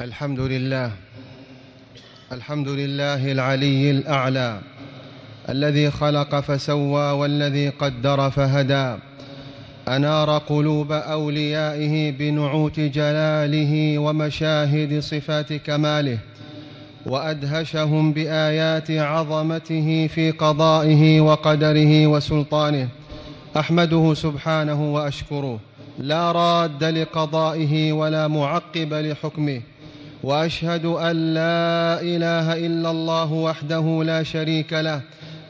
الحمد لله الحمد لله العلي الأعلى الذي خلق فسوى والذي قدر فهدى أنار قلوب أوليائه بنعوت جلاله ومشاهد صفات كماله وأدهشهم بآيات عظمته في قضائه وقدره وسلطانه أحمده سبحانه وأشكره لا راد لقضائه ولا معقب لحكمه وأشهد أن لا إله إلا الله وحده لا شريك له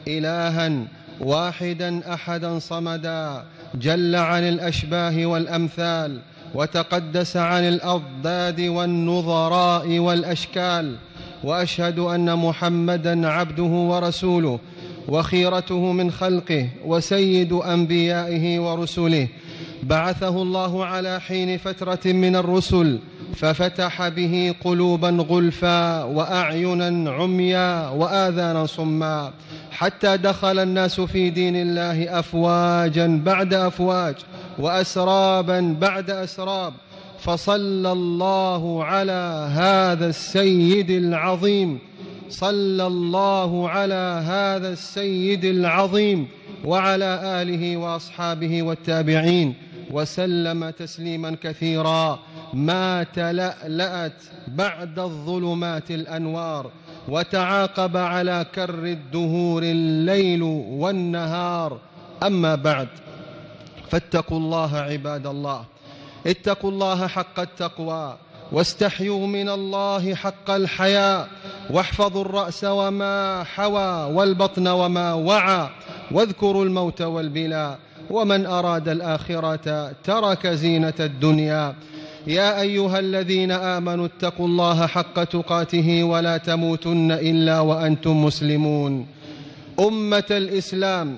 إلها واحدا أحدا صمدا جل عن الأشباه والأمثال وتقدس عن الأضداد والنظراء والأشكال وأشهد أن محمدا عبده ورسوله وخيرته من خلقه وسيد أنبيائه ورسله. بعثه الله على حين فترة من الرسل ففتح به قلوبا غلفا وأعينا عميا وآذانا صما حتى دخل الناس في دين الله أفواجا بعد أفواج وأسرابا بعد أسراب فصلى الله على هذا السيد العظيم. صلى الله على هذا السيد العظيم وعلى آله وأصحابه والتابعين وسلم تسليما كثيرا. ما تلألأت بعد الظلمات الأنوار وتعاقب على كر الدهور الليل والنهار. أما بعد فاتقوا الله عباد الله اتقوا الله حق التقوى واستحيوا من الله حق الحياء واحفظوا الرأس وما حوى والبطن وما وعى واذكروا الموت والبلا ومن أراد الآخرة ترك زينة الدنيا. يا أيها الذين آمنوا اتقوا الله حق تقاته ولا تموتن إلا وأنتم مسلمون. أمة الإسلام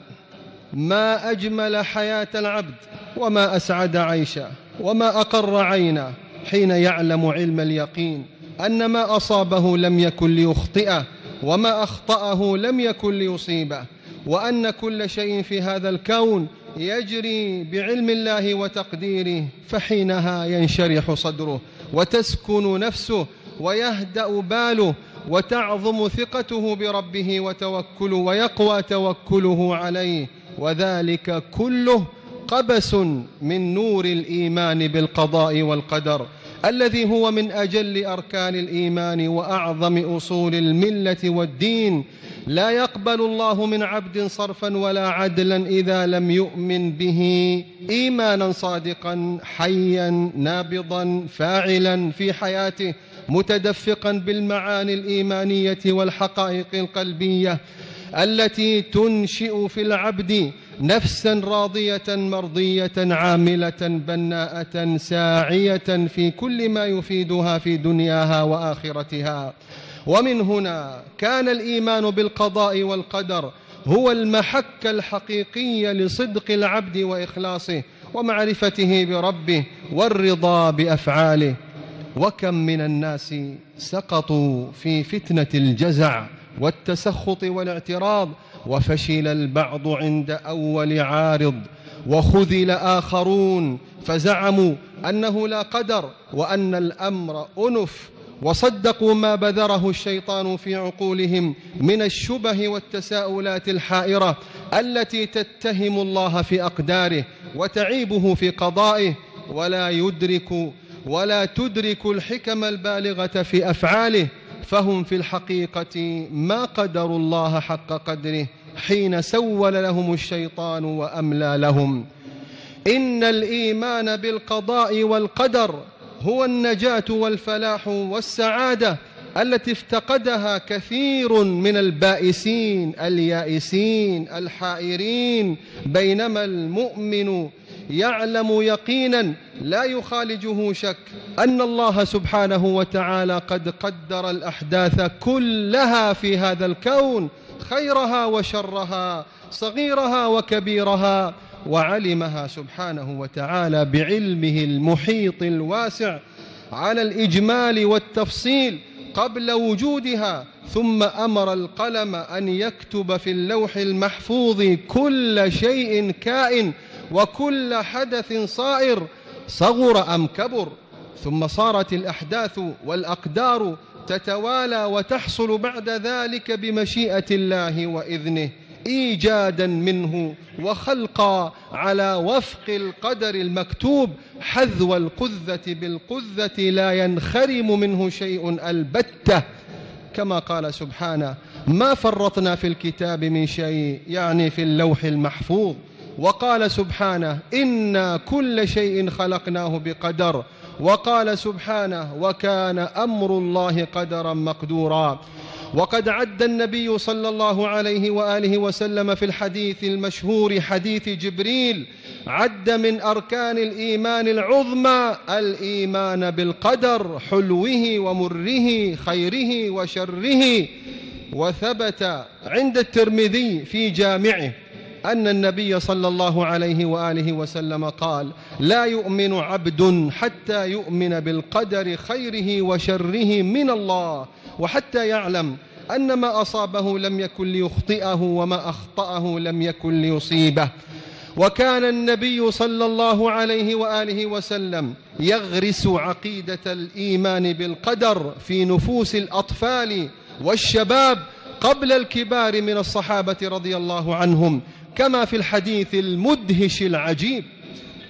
ما أجمل حياة العبد وما أسعد عيشه وما أقر عينه حين يعلم علم اليقين أن ما أصابه لم يكن ليخطئه وما أخطأه لم يكن ليصيبه وأن كل شيء في هذا الكون يجري بعلم الله وتقديره فحينها ينشرح صدره وتسكن نفسه ويهدأ باله وتعظم ثقته بربه وتوكله ويقوى توكله عليه. وذلك كله قبس من نور الإيمان بالقضاء والقدر الذي هو من أجل أركان الإيمان وأعظم أصول الملة والدين. لا يقبل الله من عبد صرفا ولا عدلا إذا لم يؤمن به إيمانا صادقا حيا نابضا فاعلا في حياته متدفقا بالمعاني الإيمانية والحقائق القلبية التي تنشئ في العبد نفسا راضية مرضية عاملة بناءة ساعية في كل ما يفيدها في دنياها وآخرتها. ومن هنا كان الإيمان بالقضاء والقدر هو المحك الحقيقي لصدق العبد وإخلاصه ومعرفته بربه والرضا بأفعاله. وكم من الناس سقطوا في فتنة الجزع والتسخط والاعتراض وفشل البعض عند أول عارض وخذل آخرون فزعموا أنه لا قدر وأن الأمر أنف وصدقوا ما بذره الشيطان في عقولهم من الشبه والتساؤلات الحائرة التي تتهم الله في أقداره وتعيبه في قضائه ولا يدرك ولا تدرك الحكم البالغة في أفعاله فهم في الحقيقة ما قدروا الله حق قدره حين سول لهم الشيطان وأملى لهم إن الإيمان بالقضاء والقدر هو النجاة والفلاح والسعادة التي افتقدها كثير من البائسين اليائسين الحائرين. بينما المؤمن يعلم يقينا لا يخالجه شك أن الله سبحانه وتعالى قد قدر الأحداث كلها في هذا الكون خيرها وشرها صغيرها وكبيرها. وعلمها سبحانه وتعالى بعلمه المحيط الواسع على الإجمال والتفصيل قبل وجودها ثم أمر القلم أن يكتب في اللوح المحفوظ كل شيء كائن وكل حدث صائر صغر أم كبر. ثم صارت الأحداث والأقدار تتوالى وتحصل بعد ذلك بمشيئة الله وإذنه. إيجادا منه وخلقا على وفق القدر المكتوب حذو القذة بالقذة لا ينخرم منه شيء البتة. كما قال سبحانه ما فرطنا في الكتاب من شيء يعني في اللوح المحفوظ. وقال سبحانه إنا كل شيء خلقناه بقدر. وقال سبحانه وكان أمر الله قدرا مقدورا. وقد عد النبي صلى الله عليه وآله وسلم في الحديث المشهور حديث جبريل عد من أركان الإيمان العظمى الإيمان بالقدر حلوة ومره خيره وشره. وثبت عند الترمذي في جامعه أن النبي صلى الله عليه وآله وسلم قال لا يؤمن عبد حتى يؤمن بالقدر خيره وشره من الله وحتى يعلم أن ما أصابه لم يكن ليخطئه وما أخطأه لم يكن ليصيبه. وكان النبي صلى الله عليه وآله وسلم يغرس عقيدة الإيمان بالقدر في نفوس الأطفال والشباب قبل الكبار من الصحابة رضي الله عنهم كما في الحديث المدهش العجيب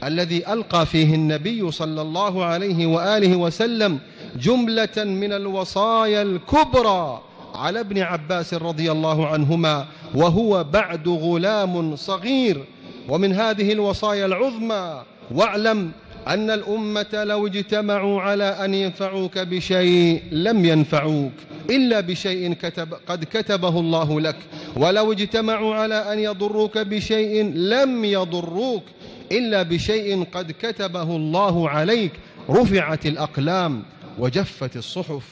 الذي ألقى فيه النبي صلى الله عليه وآله وسلم جملة من الوصايا الكبرى على ابن عباس رضي الله عنهما وهو بعد غلام صغير. ومن هذه الوصايا العظمى واعلم أن الأمة لو اجتمعوا على أن ينفعوك بشيء لم ينفعوك إلا بشيء كتب قد كتبه الله لك. ولو اجتمعوا على أن يضروك بشيء لم يضروك إلا بشيء قد كتبه الله عليك. رفعت الأقلام. وجفت الصحف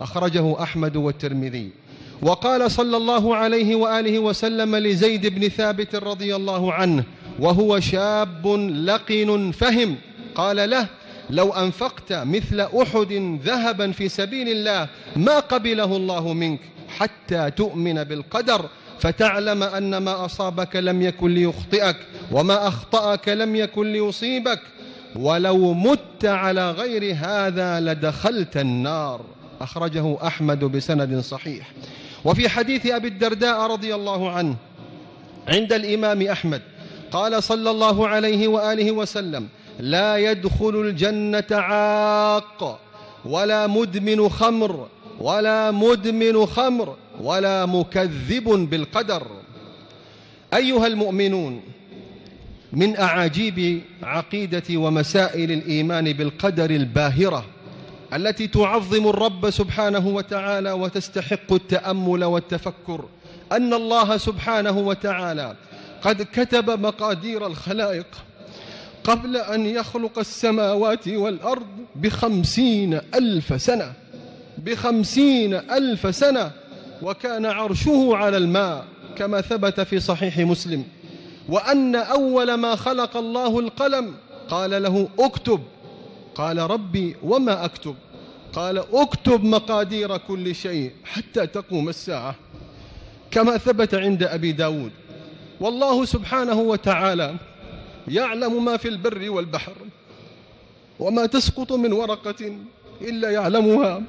أخرجه أحمد والترمذي. وقال صلى الله عليه وآله وسلم لزيد بن ثابت رضي الله عنه وهو شاب لقن فهم. قال له لو أنفقت مثل أحد ذهبا في سبيل الله ما قبله الله منك حتى تؤمن بالقدر فتعلم أن ما أصابك لم يكن ليخطئك وما أخطأك لم يكن ليصيبك ولو مت على غير هذا لدخلت النار. أخرجه أحمد بسند صحيح. وفي حديث أبي الدرداء رضي الله عنه عند الإمام أحمد قال صلى الله عليه وآله وسلم لا يدخل الجنة عاق ولا مدمن خمر ولا مدمن خمر ولا مكذب بالقدر. أيها المؤمنون من أعاجيب عقيدة ومسائل الإيمان بالقدر الباهرة التي تعظم الرب سبحانه وتعالى وتستحق التأمل والتفكر أن الله سبحانه وتعالى قد كتب مقادير الخلائق قبل أن يخلق السماوات والأرض بخمسين ألف سنة بخمسين ألف سنة وكان عرشه على الماء كما ثبت في صحيح مسلم. وأن أول ما خلق الله القلم قال له اكتب. قال ربي وما أكتب؟ قال اكتب مقادير كل شيء حتى تقوم الساعة. كما ثبت عند أبي داود. والله سبحانه وتعالى يعلم ما في البر والبحر وما تسقط من ورقة إلا يعلمها.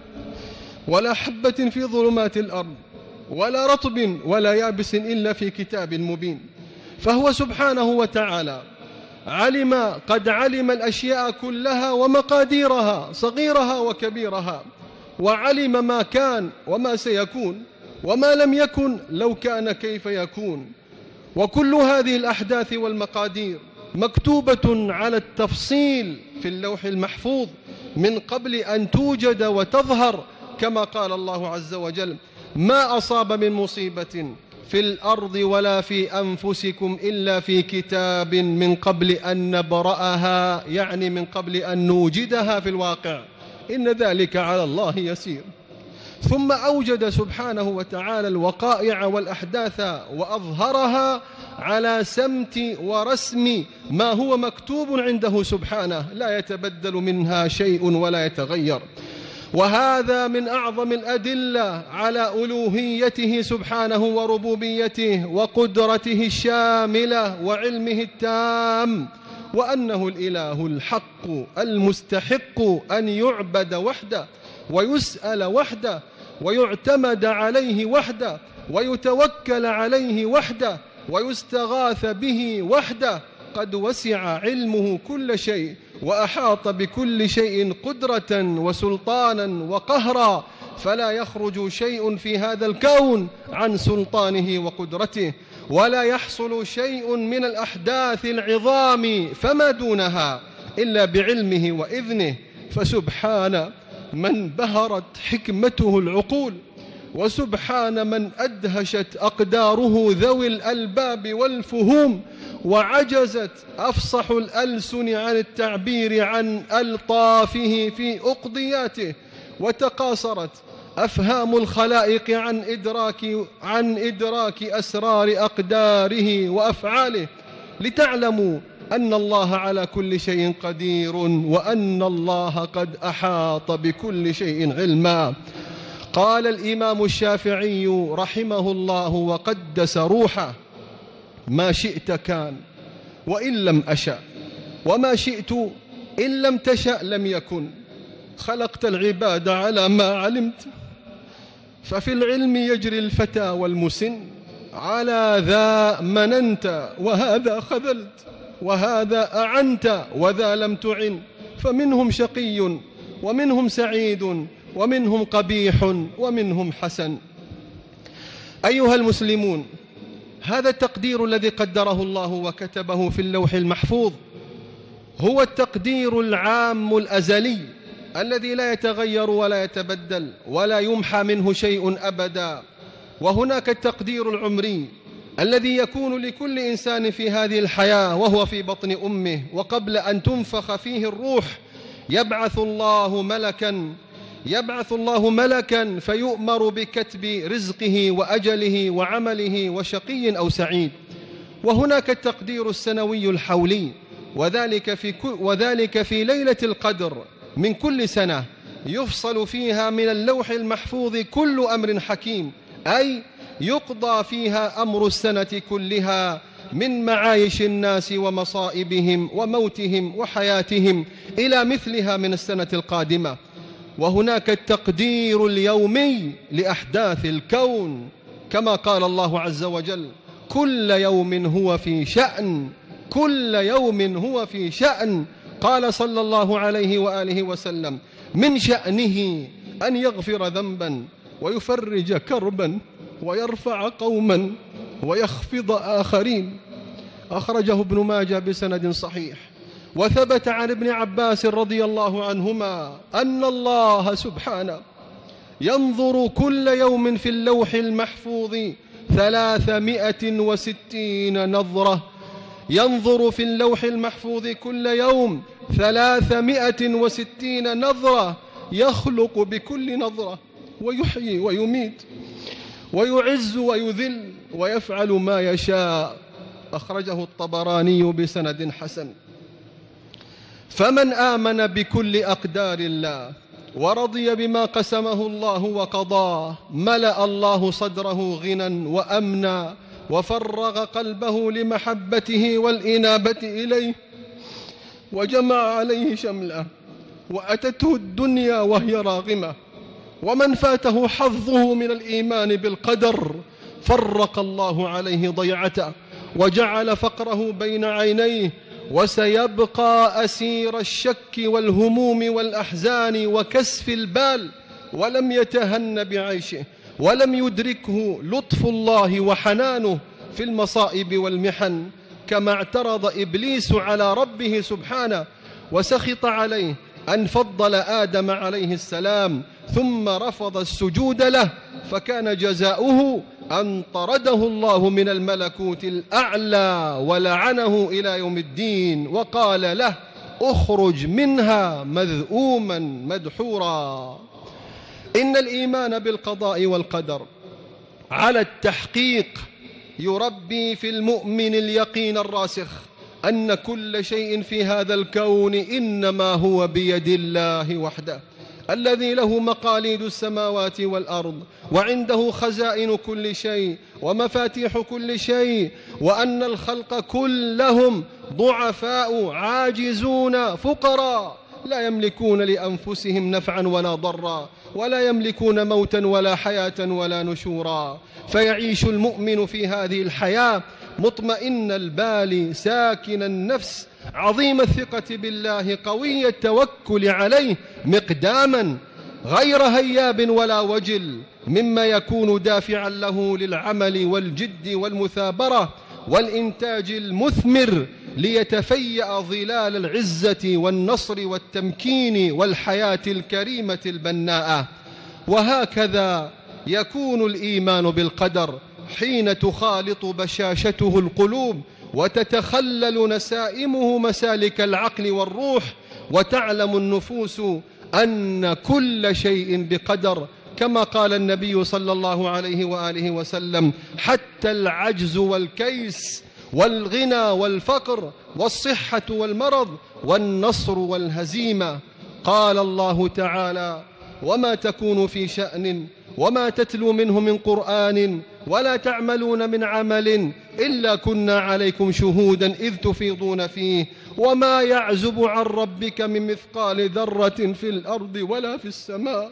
ولا حبة في ظلمات الأرض ولا رطب ولا يابس إلا في كتاب مبين. فهو سبحانه وتعالى علم قد علم الأشياء كلها ومقاديرها صغيرها وكبيرها وعلم ما كان وما سيكون وما لم يكن لو كان كيف يكون. وكل هذه الأحداث والمقادير مكتوبة على التفصيل في اللوح المحفوظ من قبل أن توجد وتظهر كما قال الله عز وجل ما أصاب من مصيبة في الأرض ولا في أنفسكم إلا في كتاب من قبل أن نبرأها يعني من قبل أن نوجدها في الواقع. إن ذلك على الله يسير. ثم أوجد سبحانه وتعالى الوقائع والأحداث وأظهرها على سمت ورسم ما هو مكتوب عنده سبحانه. لا يتبدل منها شيء ولا يتغير. وهذا من أعظم الأدلة على ألوهيته سبحانه وربوبيته وقدرته الشاملة وعلمه التام وأنه الإله الحق المستحق أن يعبد وحده ويسأل وحده ويعتمد عليه وحده ويتوكل عليه وحده ويستغاث به وحده. قد وسع علمه كل شيء وأحاط بكل شيء قدرة وسلطانا وقهرا فلا يخرج شيء في هذا الكون عن سلطانه وقدرته ولا يحصل شيء من الأحداث العظام فما دونها إلا بعلمه وإذنه فسبحان من بهرت حكمته العقول. وسبحان من أدهشت أقداره ذوي الألباب والفهوم وعجزت أفصح الألسن عن التعبير عن ألطافه في أقضياته وتقاصرت أفهام الخلائق عن إدراك عن إدراك أسرار أقداره وأفعاله لتعلموا أن الله على كل شيء قدير وأن الله قد أحاط بكل شيء علما قال الإمام الشافعي رحمه الله وقدس روحه ما شئت كان وإن لم أشأ وما شئت إن لم تشأ لم يكن خلقت العباد على ما علمت ففي العلم يجري الفتى والمسن على ذا مننت وهذا خذلت وهذا أعنت وذا لم تعن فمنهم شقي ومنهم سعيد ومنهم قبيح ومنهم حسن. أيها المسلمون هذا التقدير الذي قدره الله وكتبه في اللوح المحفوظ هو التقدير العام الأزلي الذي لا يتغير ولا يتبدل ولا يمحى منه شيء أبدا. وهناك التقدير العمري الذي يكون لكل إنسان في هذه الحياة وهو في بطن أمه وقبل أن تنفخ فيه الروح يبعث الله ملكا يبعث الله ملكا فيؤمر بكتب رزقه وأجله وعمله وشقي أو سعيد. وهناك التقدير السنوي الحولي وذلك في, وذلك في ليلة القدر من كل سنة يفصل فيها من اللوح المحفوظ كل أمر حكيم أي يقضى فيها أمر السنة كلها من معايش الناس ومصائبهم وموتهم وحياتهم إلى مثلها من السنة القادمة. وهناك التقدير اليومي لأحداث الكون كما قال الله عز وجل كل يوم هو في شأن كل يوم هو في شأن. قال صلى الله عليه وآله وسلم من شأنه أن يغفر ذنبا ويفرج كربا ويرفع قوما ويخفض آخرين. أخرجه ابن ماجه بسند صحيح. وثبت عن ابن عباس رضي الله عنهما أن الله سبحانه ينظر كل يوم في اللوح المحفوظ ثلاثمائة وستين نظرة. ينظر في اللوح المحفوظ كل يوم ثلاثمائة وستين نظرة. يخلق بكل نظرة. ويحيي ويميت. ويعز ويذل. ويفعل ما يشاء. أخرجه الطبراني بسند حسن. فمن آمن بكل أقدار الله ورضي بما قسمه الله وقضاه ملأ الله صدره غنى وأمنا وفرغ قلبه لمحبته والإنابة إليه وجمع عليه شمله وأتته الدنيا وهي راغمة ومن فاته حظه من الإيمان بالقدر فرق الله عليه ضيعته وجعل فقره بين عينيه وسيبقى أسير الشك والهموم والأحزان وكسف البال ولم يتهن بعيشه ولم يدركه لطف الله وحنانه في المصائب والمحن كما اعترض إبليس على ربه سبحانه وسخط عليه أن فضل آدم عليه السلام ثم رفض السجود له فكان جزاؤه أن طرده الله من الملكوت الأعلى ولعنه إلى يوم الدين وقال له اخرج منها مذءوما مدحورا. إن الإيمان بالقضاء والقدر على التحقيق يربي في المؤمن اليقين الراسخ أن كل شيء في هذا الكون إنما هو بيد الله وحده. الذي له مقاليد السماوات والأرض وعنده خزائن كل شيء ومفاتيح كل شيء وأن الخلق كلهم ضعفاء عاجزون فقراء لا يملكون لأنفسهم نفعا ولا ضرا ولا يملكون موتا ولا حياة ولا نشورا. فيعيش المؤمن في هذه الحياة مطمئن البال ساكن النفس عظيم الثقة بالله قوي التوكل عليه مقداما غير هياب ولا وجل مما يكون دافعا له للعمل والجد والمثابرة والإنتاج المثمر ليتفيأ ظلال العزة والنصر والتمكين والحياة الكريمة البناءة. وهكذا يكون الإيمان بالقدر حين تخالط بشاشته القلوب وتتخلل نسائمه مسالك العقل والروح وتعلم النفوس أن كل شيء بقدر كما قال النبي صلى الله عليه وآله وسلم حتى العجز والكيس والغنى والفقر والصحة والمرض والنصر والهزيمة. قال الله تعالى وما تكون في شأن وما تتلو منه من قرآن ولا تعملون من عمل إلا كنا عليكم شهودا إذ تفيضون فيه وما يعزب عن ربك من مثقال ذرة في الأرض ولا في السماء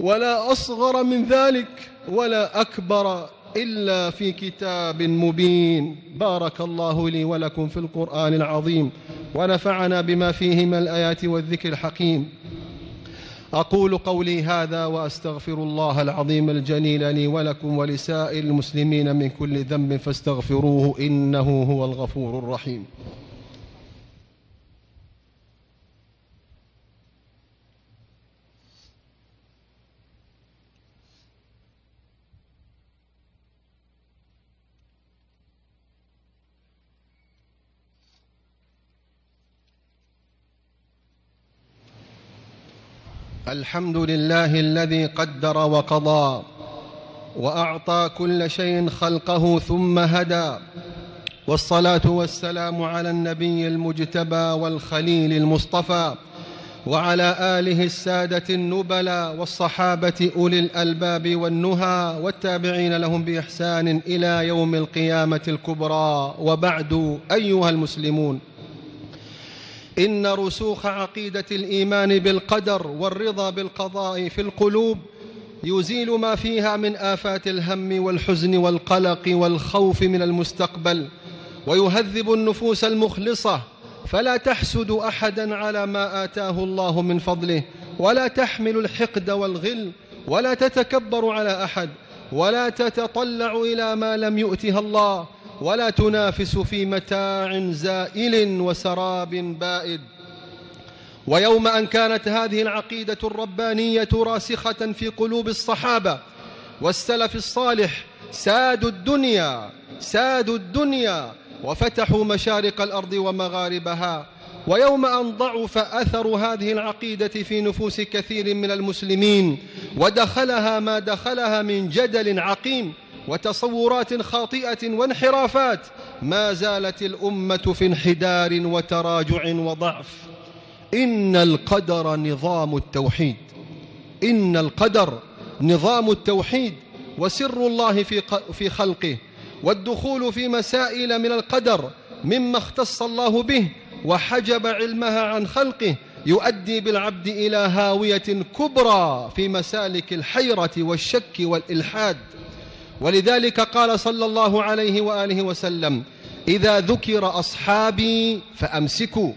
ولا أصغر من ذلك ولا أكبر إلا في كتاب مبين. بارك الله لي ولكم في القرآن العظيم ونفعنا بما فيه من الآيات والذكر الحكيم. أقول قولي هذا وأستغفر الله العظيم الجليل لي ولكم ولسائر المسلمين من كل ذنب فاستغفروه إنه هو الغفور الرحيم. الحمد لله الذي قدر وقضى وأعطى كل شيء خلقه ثم هدى والصلاة والسلام على النبي المجتبى والخليل المصطفى وعلى آله السادة النبلاء والصحابة أولي الألباب والنهى والتابعين لهم بإحسان إلى يوم القيامة الكبرى وبعد أيها المسلمون إن رسوخ عقيدة الإيمان بالقدر والرضا بالقضاء في القلوب يزيل ما فيها من آفات الهم والحزن والقلق والخوف من المستقبل ويهذب النفوس المخلصة فلا تحسد أحدا على ما آتاه الله من فضله ولا تحمل الحقد والغل ولا تتكبر على أحد ولا تتطلع إلى ما لم يؤتها الله ولا تنافس في متاع زائل وسراب بائد. ويوم أن كانت هذه العقيدة الربانية راسخة في قلوب الصحابة والسلف الصالح سادوا الدنيا سادوا الدنيا وفتحوا مشارق الأرض ومغاربها. ويوم أن ضعف أثر هذه العقيدة في نفوس كثير من المسلمين ودخلها ما دخلها من جدل عقيم وتصورات خاطئة وانحرافات ما زالت الأمة في انحدار وتراجع وضعف. إن القدر نظام التوحيد. إن القدر نظام التوحيد وسر الله في في خلقه والدخول في مسائل من القدر مما اختص الله به وحجب علمها عن خلقه يؤدي بالعبد إلى هاوية كبرى في مسالك الحيرة والشك والإلحاد. ولذلك قال صلى الله عليه وآله وسلم إذا ذكر أصحابي فأمسكوا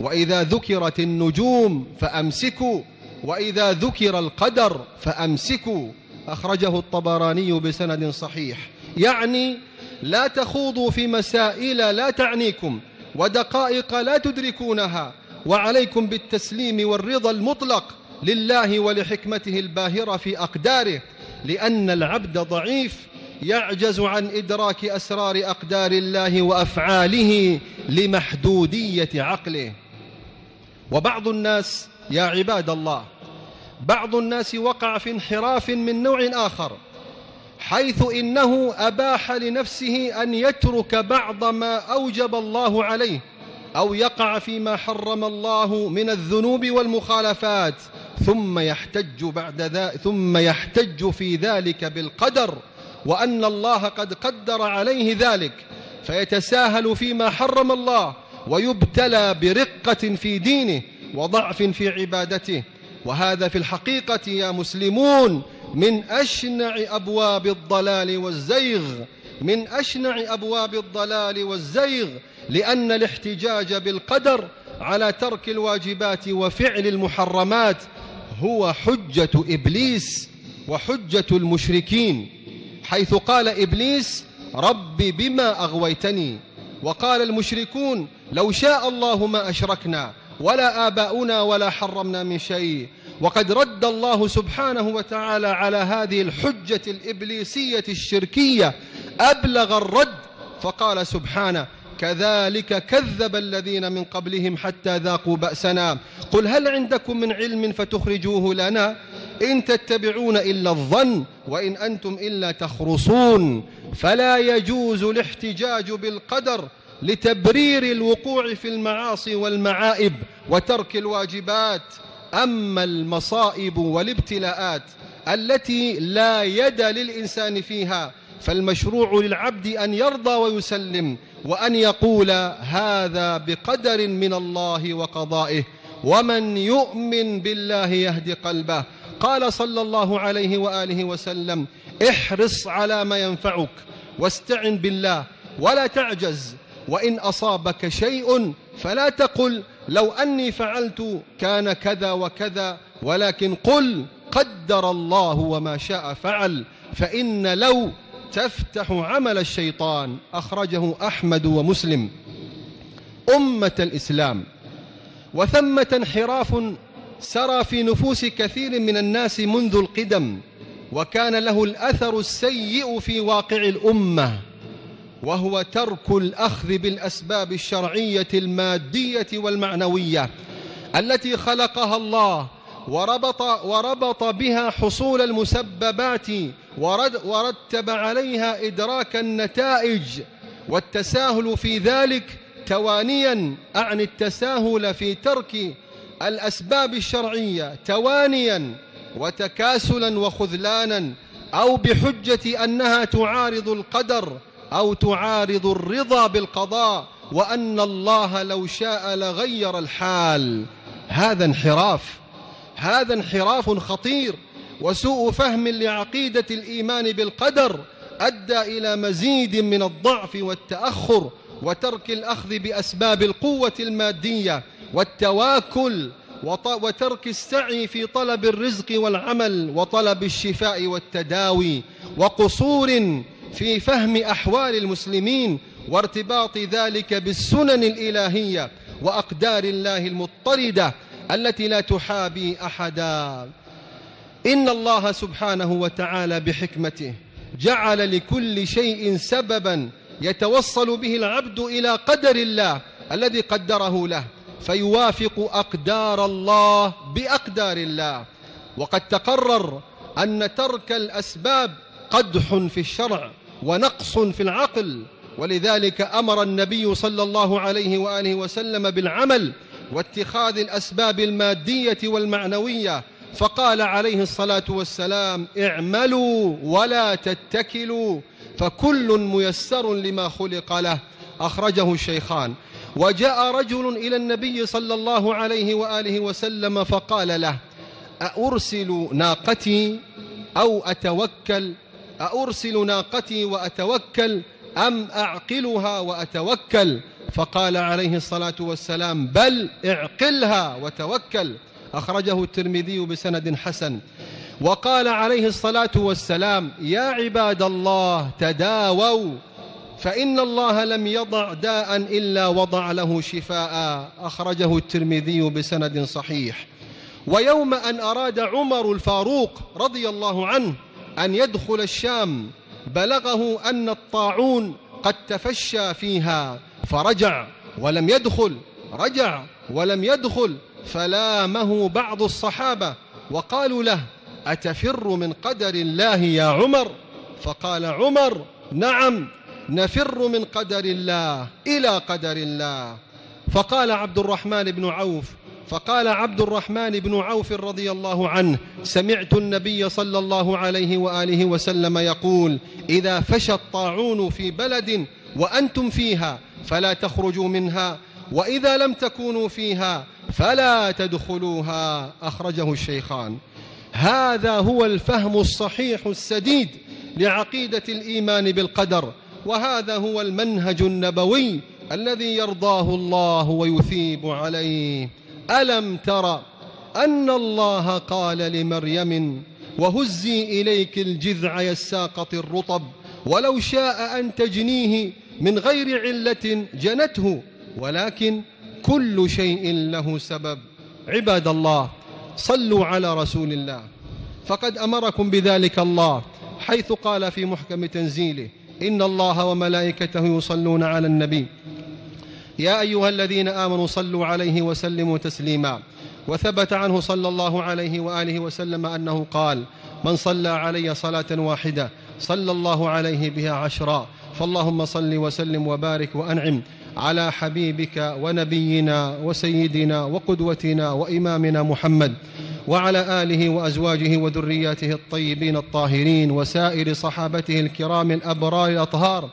وإذا ذكرت النجوم فأمسكوا وإذا ذكر القدر فأمسكوا. أخرجه الطبراني بسند صحيح. يعني لا تخوضوا في مسائل لا تعنيكم ودقائق لا تدركونها وعليكم بالتسليم والرضا المطلق لله ولحكمته الباهرة في أقداره. لأن العبد ضعيف يعجز عن إدراك أسرار أقدار الله وأفعاله لمحدودية عقله. وبعض الناس يا عباد الله بعض الناس وقع في انحراف من نوع آخر حيث إنه أباح لنفسه أن يترك بعض ما أوجب الله عليه أو يقع فيما حرم الله من الذنوب والمخالفات. ثم يحتج بعد ذلك ثم يحتج في ذلك بالقدر وأن الله قد قدر عليه ذلك فيتساهل فيما حرم الله ويبتلى برقة في دينه وضعف في عبادته. وهذا في الحقيقة يا مسلمون من أشنع أبواب الضلال والزيغ من أشنع أبواب الضلال والزيغ لأن الاحتجاج بالقدر على ترك الواجبات وفعل المحرمات هو حجة إبليس وحجة المشركين حيث قال إبليس رب بما أغويتني وقال المشركون لو شاء الله ما أشركنا ولا آباؤنا ولا حرمنا من شيء وقد رد الله سبحانه وتعالى على هذه الحجة الإبليسية الشركية أبلغ الرد فقال سبحانه كذلك كذب الذين من قبلهم حتى ذاقوا بأسنا. قل هل عندكم من علم فتخرجوه لنا؟ إن تتبعون إلا الظن وإن أنتم إلا تخرصون. فلا يجوز الاحتجاج بالقدر لتبرير الوقوع في المعاصي والمعائب وترك الواجبات. أما المصائب والابتلاءات التي لا يد للإنسان فيها فالمشروع للعبد أن يرضى ويسلم. وأن يقول هذا بقدر من الله وقضائه ومن يؤمن بالله يهدي قلبه. قال صلى الله عليه وآله وسلم احرص على ما ينفعك واستعن بالله ولا تعجز. وإن أصابك شيء فلا تقل لو أني فعلت كان كذا وكذا ولكن قل قدر الله وما شاء فعل فإن لو تفتح عمل الشيطان أخرجه أحمد ومسلم. أمة الإسلام. وثمة انحراف سرى في نفوس كثير من الناس منذ القدم وكان له الأثر السيء في واقع الأمة. وهو ترك الأخذ بالأسباب الشرعية المادية والمعنوية التي خلقها الله وربط, وربط بها حصول المسببات ورد ورتب عليها إدراك النتائج والتساهل في ذلك توانيا أعني التساهل في ترك الأسباب الشرعية توانيا وتكاسلا وخذلانا أو بحجة أنها تعارض القدر أو تعارض الرضا بالقضاء وأن الله لو شاء لغير الحال. هذا انحراف. هذا انحراف خطير وسوء فهم لعقيدة الإيمان بالقدر أدى إلى مزيد من الضعف والتأخر وترك الأخذ بأسباب القوة المادية والتواكل وترك السعي في طلب الرزق والعمل وطلب الشفاء والتداوي وقصور في فهم أحوال المسلمين وارتباط ذلك بالسنن الإلهية وأقدار الله المضطردة التي لا تحابي أحدا. إن الله سبحانه وتعالى بحكمته جعل لكل شيء سببا يتوصل به العبد إلى قدر الله الذي قدره له فيوافق أقدار الله بأقدار الله. وقد تقرر أن ترك الأسباب قدح في الشرع ونقص في العقل ولذلك أمر النبي صلى الله عليه وآله وسلم بالعمل واتخاذ الأسباب المادية والمعنوية. فقال عليه الصلاة والسلام اعملوا ولا تتكلوا فكل ميسر لما خلق له. أخرجه الشيخان. وجاء رجل إلى النبي صلى الله عليه وآله وسلم فقال له أأرسل ناقتي أو أتوكل؟ أأرسل ناقتي وأتوكل أم أعقلها وأتوكل؟ فقال عليه الصلاة والسلام بل اعقلها وتوكل. أخرجه الترمذي بسند حسن. وقال عليه الصلاة والسلام يا عباد الله تداووا فإن الله لم يضع داء إلا وضع له شفاء. أخرجه الترمذي بسند صحيح. ويوم أن أراد عمر الفاروق رضي الله عنه أن يدخل الشام بلغه أن الطاعون قد تفشى فيها. فرجع ولم يدخل رجع ولم يدخل فلامه بعض الصحابة وقالوا له أتفر من قدر الله يا عمر؟ فقال عمر نعم نفر من قدر الله إلى قدر الله. فقال عبد الرحمن بن عوف فقال عبد الرحمن بن عوف رضي الله عنه سمعت النبي صلى الله عليه وآله وسلم يقول إذا فشى الطاعون في بلد وأنتم فيها فلا تخرجوا منها وإذا لم تكونوا فيها فلا تدخلوها أخرجه الشيخان. هذا هو الفهم الصحيح السديد لعقيدة الإيمان بالقدر وهذا هو المنهج النبوي الذي يرضاه الله ويثيب عليه. ألم تر أن الله قال لمريم وهزي إليك الجذع يساقط الرطب ولو شاء أن تجنيه من غير علة جنته ولكن كل شيء له سبب. عباد الله صلوا على رسول الله. فقد أمركم بذلك الله حيث قال في محكم تنزيله إن الله وملائكته يصلون على النبي. يا أيها الذين آمنوا صلوا عليه وسلموا تسليما. وثبت عنه صلى الله عليه وآله وسلم أنه قال من صلى علي صلاة واحدة صلى الله عليه بها عشرا. فاللهم صل وسلم وبارك وأنعم على حبيبك ونبينا وسيدنا وقدوتنا وإمامنا محمد وعلى آله وأزواجه وذرياته الطيبين الطاهرين وسائر صحابته الكرام الأبرار الأطهار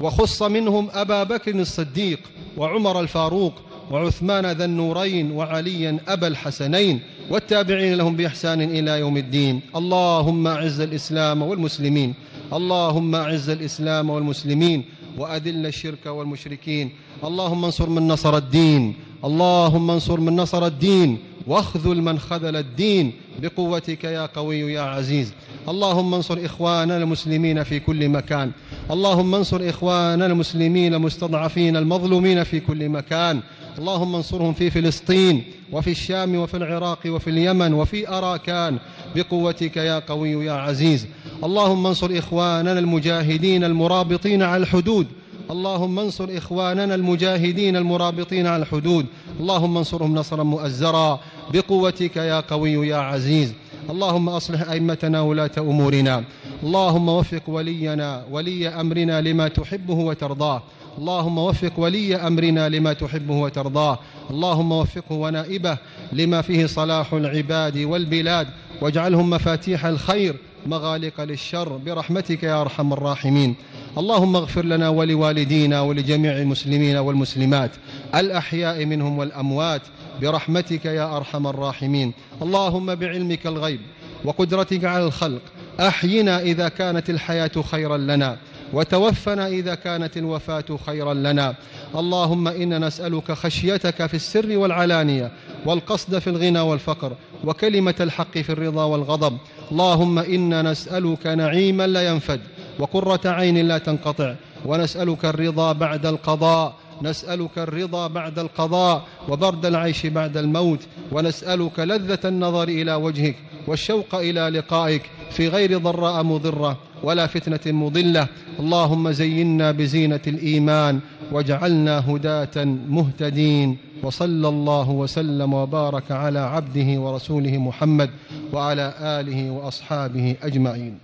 وخص منهم أبا بكر الصديق وعمر الفاروق وعثمان ذا النورين وعليا أبا الحسنين والتابعين لهم بإحسان إلى يوم الدين. اللهم أعز الإسلام والمسلمين. اللهم أعز الإسلام والمسلمين وأذل الشرك والمشركين. اللهم انصر من نصر الدين. اللهم انصر من نصر الدين. واخذل من خذل الدين. بقوتك يا قوي يا عزيز. اللهم انصر اخواننا المسلمين في كل مكان. اللهم انصر اخواننا المسلمين المستضعفين المظلومين في كل مكان. اللهم انصرهم في فلسطين وفي الشام وفي العراق وفي اليمن وفي أراكان. بقوتك يا قوي يا عزيز. اللهم انصر إخواننا المجاهدين المرابطين على الحدود. اللهم انصر إخواننا المجاهدين المرابطين على الحدود. اللهم انصرهم نصرا مؤزرا. بقوتك يا قوي يا عزيز. اللهم أصلح أئمتنا ولاة أمورنا. اللهم وفق ولينا ولي أمرنا لما تحبه وترضاه. اللهم وفق ولي أمرنا لما تحبه وترضاه. اللهم وفقه ونائبه لما فيه صلاح العباد والبلاد. واجعلهم مفاتيح الخير. مغالق للشر برحمتك يا أرحم الراحمين. اللهم اغفر لنا ولوالدينا ولجميع المسلمين والمسلمات الأحياء منهم والأموات برحمتك يا أرحم الراحمين. اللهم بعلمك الغيب وقدرتك على الخلق أحينا إذا كانت الحياة خيرا لنا وتوفنا إذا كانت الوفاة خيرا لنا. اللهم إنا نسألك خشيتك في السر والعلانية والقصد في الغنى والفقر وكلمة الحق في الرضا والغضب اللهم إنا نسألك نعيما لا ينفد وقرة عين لا تنقطع ونسألك الرضا بعد القضاء نسألك الرضا بعد القضاء وبرد العيش بعد الموت ونسألك لذة النظر إلى وجهك والشوق إلى لقائك في غير ضراء مضرة ولا فتنة مضلة اللهم زينا بزينة الإيمان واجعلنا هداة مهتدين وصلى الله وسلم وبارك على عبده ورسوله محمد وعلى آله وأصحابه أجمعين.